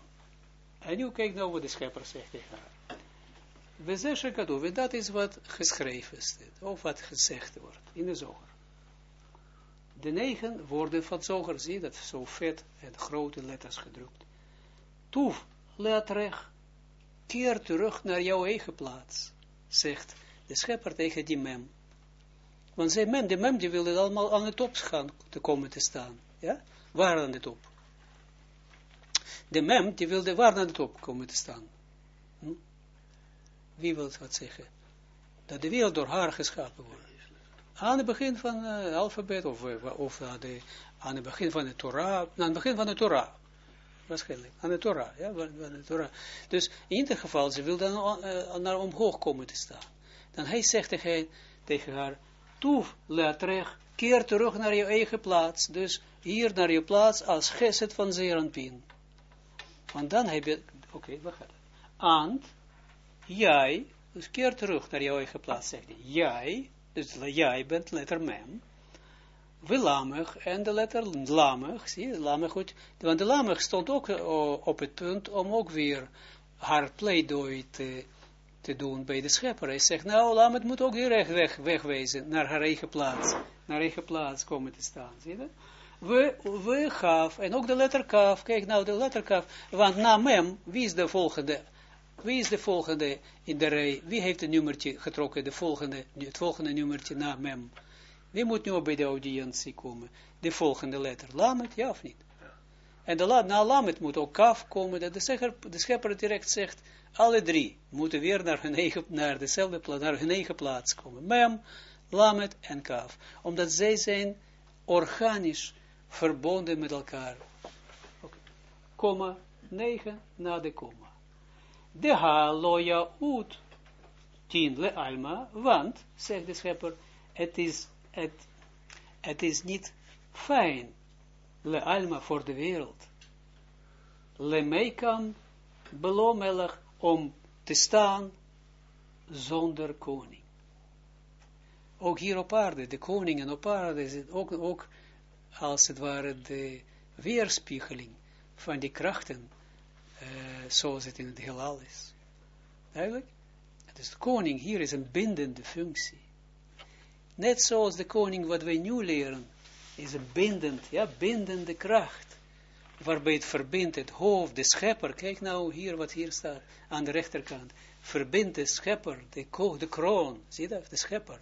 En nu kijk nou wat de schepper zegt tegen haar. We zeggen, en dat is wat geschreven is, of wat gezegd wordt in de zoger de negen woorden van Zoger, zie dat zo vet en grote letters gedrukt. Toef, recht, keer terug naar jouw eigen plaats, zegt de schepper tegen die mem. Want zij mem, de mem die wilde allemaal aan de top gaan te komen te staan. Ja? Waar aan de top? De mem die wilde waar aan de top komen te staan. Hm? Wie wil dat zeggen? Dat de wereld door haar geschapen wordt aan het begin van het uh, alfabet, of, uh, of uh, de, aan het begin van de Torah, aan het begin van de Torah, waarschijnlijk, aan de Torah, ja, van de Torah. Dus in ieder geval, ze wil dan naar omhoog komen te staan. Dan hij zegt tegen, tegen haar, toef, leatrech, keer terug naar je eigen plaats, dus hier naar je plaats als geset van Zeranpin. Want dan heb je, oké, okay, we gaan. Ant, jij, dus keer terug naar je eigen plaats, zegt hij, jij, dus jij bent letter mem. We lamig en de letter lamig, zie lamig goed. Want de lamig stond ook uh, op het punt om ook weer haar pleidooi te, te doen bij de schepper. Hij zegt, nou, lamig moet ook weer weg, wegwezen naar haar eigen plaats. Naar eigen plaats komen te staan, zie je we, we gaf, en ook de letter kaf, kijk nou de letter kaf, want na mem, wie is de volgende wie is de volgende in de rij? Wie heeft een nummertje getrokken, de volgende, het volgende nummertje na mem? Wie moet nu bij de audiëntie komen? De volgende letter. Lamet, ja of niet? En de, na lamet moet ook kaf komen, dat de, schepper, de schepper direct zegt, alle drie moeten weer naar hun eigen, naar dezelfde plaats, naar hun eigen plaats komen. Mem, lamet en kaf. Omdat zij zijn organisch verbonden met elkaar. Okay. Komma, 9 na de komma de ha loya ut. Tien le alma, want, zegt de schepper, het is, het, het is niet fijn, le alma voor de wereld, le meikam belomelig om te staan zonder koning. Ook hier op aarde, de koningen op aarde, is ook, ook als het ware de weerspiegeling van die krachten uh, zoals het in het heelal is. Duidelijk? Dus de koning hier is een bindende functie. Net zoals de koning wat wij nu leren, is een bindend, ja, bindende kracht. Waarbij het verbindt het hoofd, de schepper. Kijk nou hier wat hier staat aan de rechterkant. Verbindt de schepper, de, kroon, zie dat, de schepper.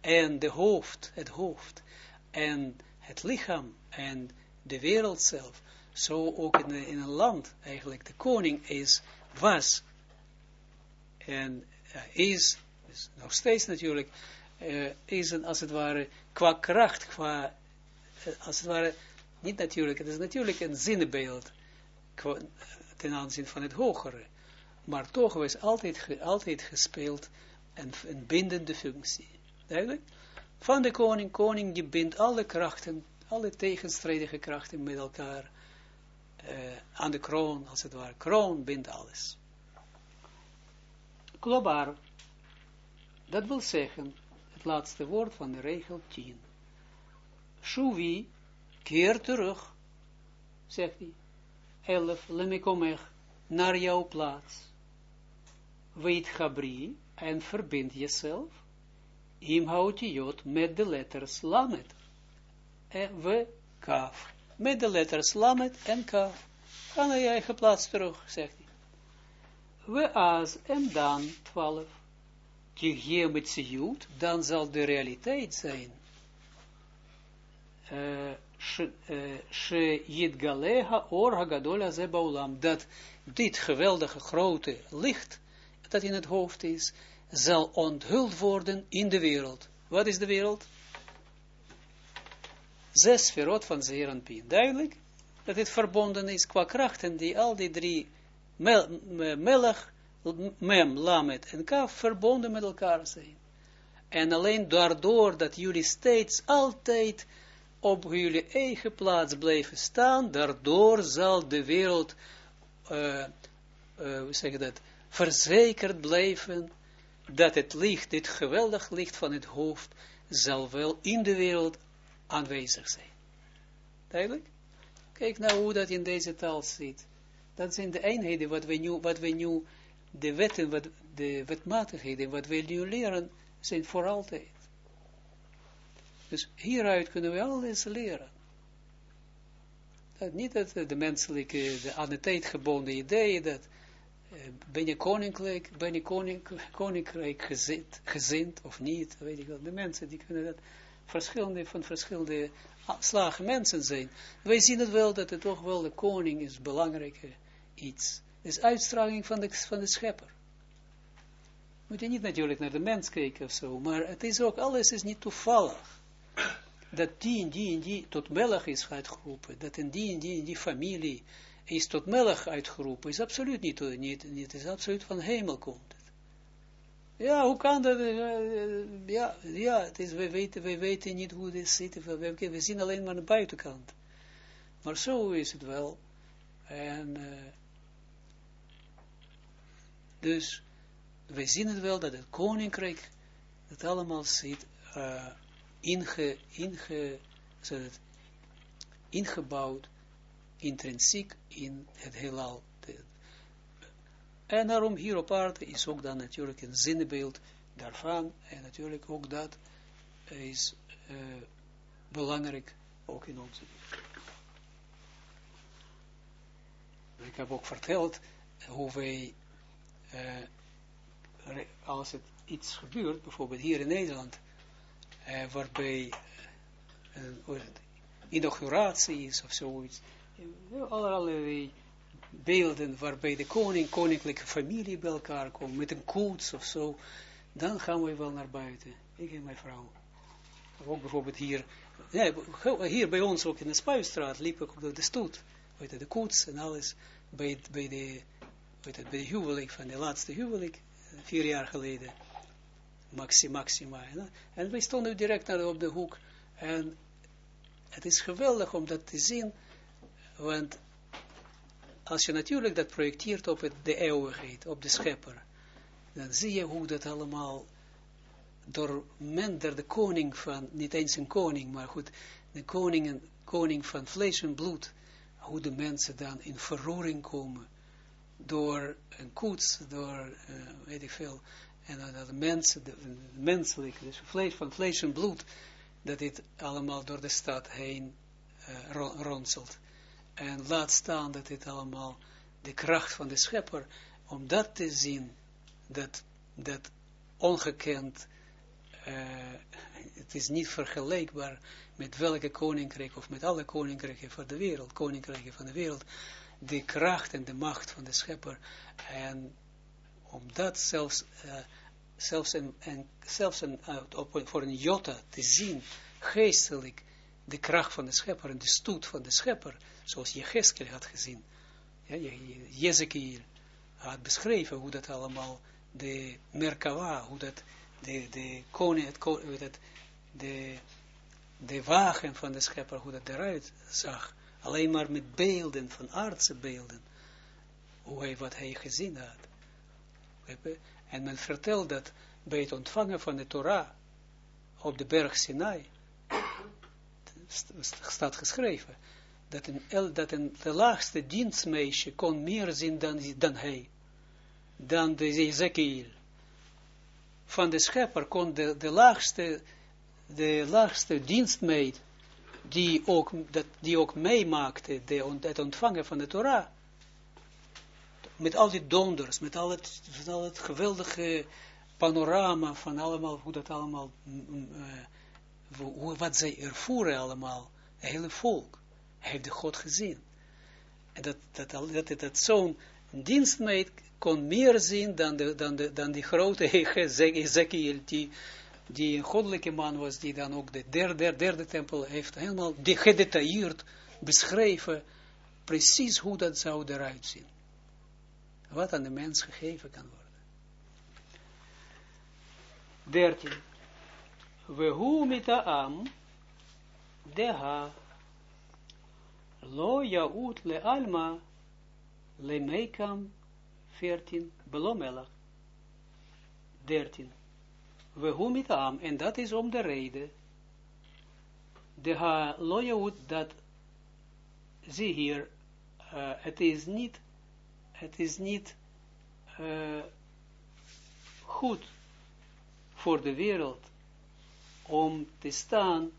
En de hoofd, het hoofd. En het lichaam en de wereld zelf zo ook in, in, een land eigenlijk, de koning is, was en uh, is, is, nog steeds natuurlijk, uh, is een, als het ware, qua kracht, qua, uh, als het ware, niet natuurlijk, het is natuurlijk een zinnebeeld qua, ten aanzien van het hogere, maar toch was altijd, altijd gespeeld een, een bindende functie. Duidelijk? Van de koning, koning die bindt alle krachten, alle tegenstrijdige krachten met elkaar, uh, aan de kroon, als het ware. Kroon bindt alles. Klobar, dat wil zeggen, het laatste woord van de regel 10. Shuvi, keer terug, zegt hij, 11, lemikomech, naar jouw plaats. Weet Gabri, en verbind jezelf, im hautiot met de letters lamet. En we kaf. Met de letters lamet en kaf. Ga naar je eigen plaats terug, zegt hij. We as en dan, 12. Tigje met ziyut, dan zal de realiteit zijn. She hagadola ze baulam. Dat dit geweldige grote licht, dat in het hoofd is, zal onthuld worden in de wereld. Wat is de wereld? Zes verrot van Zeranpien. Duidelijk dat dit verbonden is qua krachten die al die drie melch, mem, lamet en kaf verbonden met elkaar zijn. En alleen daardoor dat jullie steeds altijd op jullie eigen plaats blijven staan, daardoor zal de wereld, zeg je dat, verzekerd blijven dat het licht, dit geweldig licht van het hoofd, zal wel in de wereld aanwezig zijn. Duidelijk? Kijk nou hoe dat in deze taal zit. Dat zijn de eenheden wat we nu, wat we nu de wetten, wat, de wetmatigheden, wat we nu leren, zijn voor altijd. Dus hieruit kunnen we alles leren. Dat niet dat de menselijke, de aan de tijd gebonden ideeën, dat uh, ben je koninklijk, ben je koninkrijk gezind, gezind of niet, weet ik wel. De mensen die kunnen dat verschillende, van verschillende slagen mensen zijn. Wij zien het wel, dat het toch wel de koning is belangrijke iets. Is uitstraling van de, van de schepper. Moet je niet natuurlijk naar de mens kijken of zo, maar het is ook, alles is niet toevallig. Dat die en die en die tot melch is uitgeroepen, dat in die en die en die familie is tot melch uitgeroepen, is absoluut niet, niet, niet is absoluut van hemel komt. Ja, hoe kan dat? Ja, ja het is, we, weten, we weten niet hoe dit zit. We, zien alleen maar de buitenkant. Maar zo is het wel. En uh, dus we zien het wel dat het koninkrijk het allemaal zit uh, inge, inge, het, ingebouwd, intrinsiek in het heelal en daarom hier op aarde is ook dan natuurlijk een zinnebeeld daarvan. En natuurlijk ook dat is uh, belangrijk ook in onze Ik heb ook verteld hoe wij, uh, als het iets gebeurt, bijvoorbeeld hier in Nederland, uh, waarbij een inauguratie is of zoiets, allerlei beelden waarbij de koning, koninklijke familie bij elkaar komt, met een koets of zo, dan gaan we wel naar buiten. Ik en mijn vrouw. Ook bijvoorbeeld hier, ja, hier bij ons ook in de Spuistraat liep ik op de stoet, weet je, de koets en alles, bij, bij, de, weet het, bij de huwelijk, van de laatste huwelijk, vier jaar geleden, maxi, maxima. En wij stonden direct naar, op de hoek, en het is geweldig om dat te zien, want als je natuurlijk dat projecteert op het, de eeuwigheid, op de schepper, dan zie je hoe dat allemaal door men, de koning van, niet eens een koning, maar goed, de koning, koning van vlees en bloed, hoe de mensen dan in verroering komen, door een koets, door, uh, weet ik veel, en dat de mensen, de, menselijk, dus vlees van vlees en bloed, dat dit allemaal door de stad heen uh, ronselt. En laat staan dat dit allemaal de kracht van de schepper, om dat te zien, dat, dat ongekend, uh, het is niet vergelijkbaar met welke koninkrijk, of met alle koninkrijken van de wereld, koninkrijken van de wereld, de kracht en de macht van de schepper, en om dat zelfs, uh, zelfs, een, en, zelfs een, uh, op, voor een jota te zien, geestelijk, de kracht van de schepper en de stoet van de schepper, zoals Jecheskel had gezien. Ja, Jezekiel had beschreven hoe dat allemaal, de Merkava, hoe dat de, de koning, het, het, de, de wagen van de schepper, hoe dat eruit zag. Alleen maar met beelden, van aardse beelden. Hoe hij, wat hij gezien had. En men vertelt dat bij het ontvangen van de Torah op de berg Sinai, staat geschreven, dat een, dat een de laagste dienstmeisje kon meer zien dan, hij, dan de Ezekiel. Van de schepper kon de, de laagste, de laagste dienstmeid die ook, dat, die ook meemaakte de, het ontvangen van de Torah, met al die donders, met al het, met al het geweldige panorama van allemaal, hoe dat allemaal, uh, hoe, wat zij ervoeren allemaal, het hele volk, heeft God gezien. En dat, dat, dat zo'n dienstmeid kon meer zien dan, de, dan, de, dan die grote Ezekiel, die, die een goddelijke man was, die dan ook de derde, derde tempel heeft helemaal gedetailleerd beschreven, precies hoe dat zou eruit zien. Wat aan de mens gegeven kan worden. 13. We hu mitaam deha lo yaut le alma le meikam 14 belomelach 13 we hu mitaam en dat is om de reden de ha lo yaut dat zie hier uh, het is niet het is niet uh, goed voor de wereld om te staan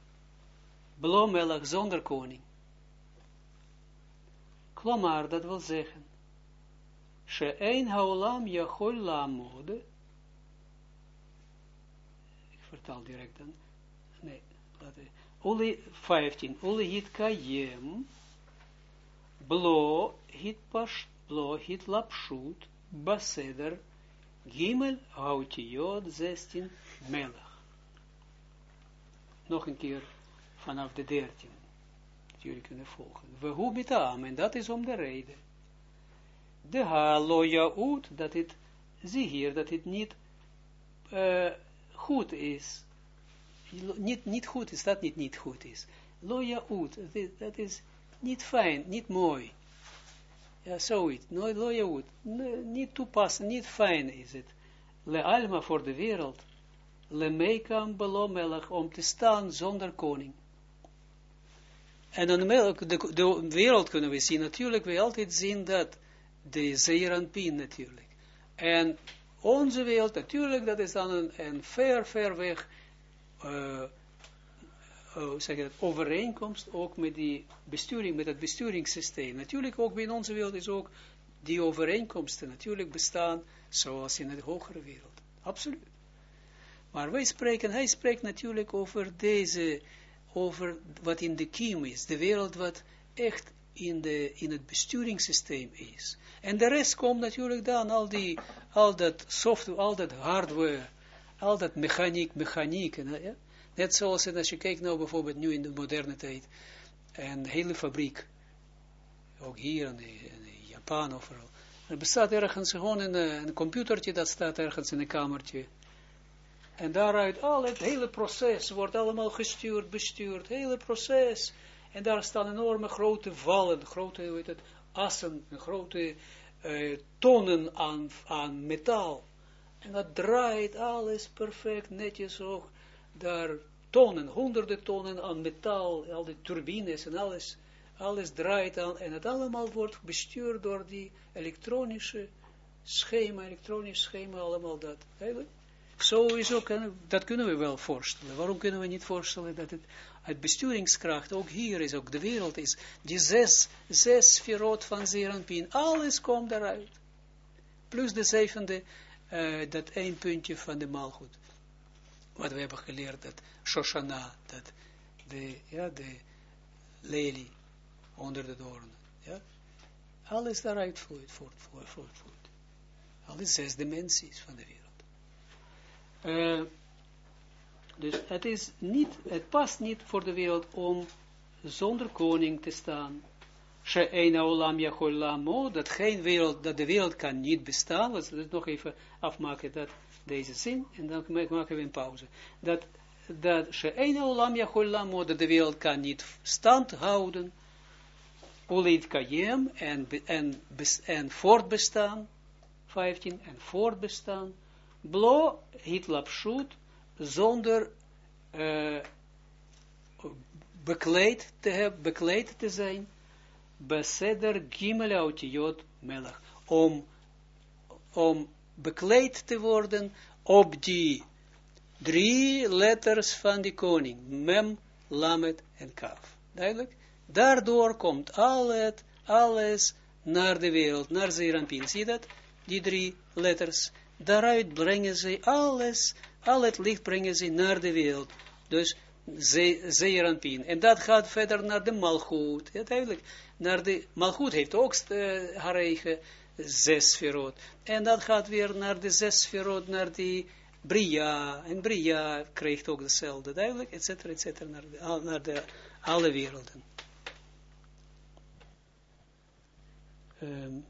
blomelach zonder koning. Klomar, dat wil zeggen, She'ein haolam yachol lamode, ik vertaal direct dan, nee, laten Uli 15, Uli hit kayem, blo hit pas, blo hit lapshut, baseder, Gimel Hautiot 16 Melech. Nog een keer vanaf de 13. Dat jullie kunnen volgen. We hubitaam, en dat is om de reden. De ha loyaut, dat het, zie hier, dat het niet uh, goed is. Niet, niet goed is, dat niet niet goed is. Loyaut, dat is niet fijn, niet mooi. Ja, zoiets. Nooit loyaut. Niet toepassen, niet fijn is het. Le alma voor de wereld. Le meekam belomelech om te staan zonder koning. En dan de, de wereld kunnen we zien. Natuurlijk, we altijd zien dat. De Zeeranpien natuurlijk. En onze wereld, natuurlijk, dat is dan een, een ver, ver weg. Uh, uh, zeg overeenkomst ook met die besturing, met het besturingssysteem. Natuurlijk ook in onze wereld is ook die overeenkomsten natuurlijk bestaan zoals in de hogere wereld. Absoluut. Maar wij spreken, hij spreekt natuurlijk over deze, over wat in de kiem is, de wereld wat echt in, de, in het besturingssysteem is. En de rest komt natuurlijk dan, al, die, al dat software, al dat hardware, al dat mechaniek, mechaniek, ja? Net zoals als je kijkt nou bijvoorbeeld nu in de moderne tijd, een hele fabriek, ook hier in, in Japan overal, er bestaat ergens gewoon een, een computertje, dat staat ergens in een kamertje, en daaruit al het hele proces wordt allemaal gestuurd, bestuurd, hele proces, en daar staan enorme grote vallen, grote, heet het, assen, grote uh, tonnen aan, aan metaal, en dat draait alles perfect, netjes ook, daar tonnen, honderden tonnen aan metaal, al die turbines en alles, alles draait aan en het allemaal wordt bestuurd door die elektronische schema, elektronisch schema, allemaal dat. Zo ook, dat kunnen we wel voorstellen. Waarom kunnen we niet voorstellen dat het uit besturingskracht, ook hier is, ook de wereld is, die zes, zes sferot van Zeranpien, alles komt eruit. Plus de zevende, uh, dat één puntje van de maalgoed wat we hebben geleerd, dat Shoshana, dat de, ja, de lelie onder de doornen, ja, alles daaruit voert, voort, voort, voort, voort. Alle zes dimensies van de wereld. Uh, dus het is niet, het past niet voor de wereld om zonder koning te staan. She'ena olam yachol dat geen wereld, dat de wereld kan niet bestaan. Laten we het nog even afmaken, dat deze zin, en dan maken we een pauze. Dat, dat she'ena olam yachol lamo, dat de wereld kan niet stand houden, ulit kayem, en, en, en voortbestaan, 15, en voortbestaan, blo hitlapshut, zonder uh, bekleed te hebben, bekleed te zijn, beseder gimel autiot melach, om, om bekleed te worden op die drie letters van die koning. Mem, Lamet en Kaf. Duidelijk? Daardoor komt al het, alles naar de wereld, naar Zeranpin. Zie dat? Die drie letters. Daaruit brengen ze alles, al het licht brengen ze naar de wereld. Dus Zeranpin. En dat gaat verder naar de Malchut. Ja, duidelijk. Naar de Malchut heeft ook uh, haar eigen zes sferot. En dat gaat weer naar de zes sferot, naar die Bria. En Bria krijgt ook hetzelfde, duidelijk, et cetera, et cetera, naar, de, naar de, alle werelden. Um,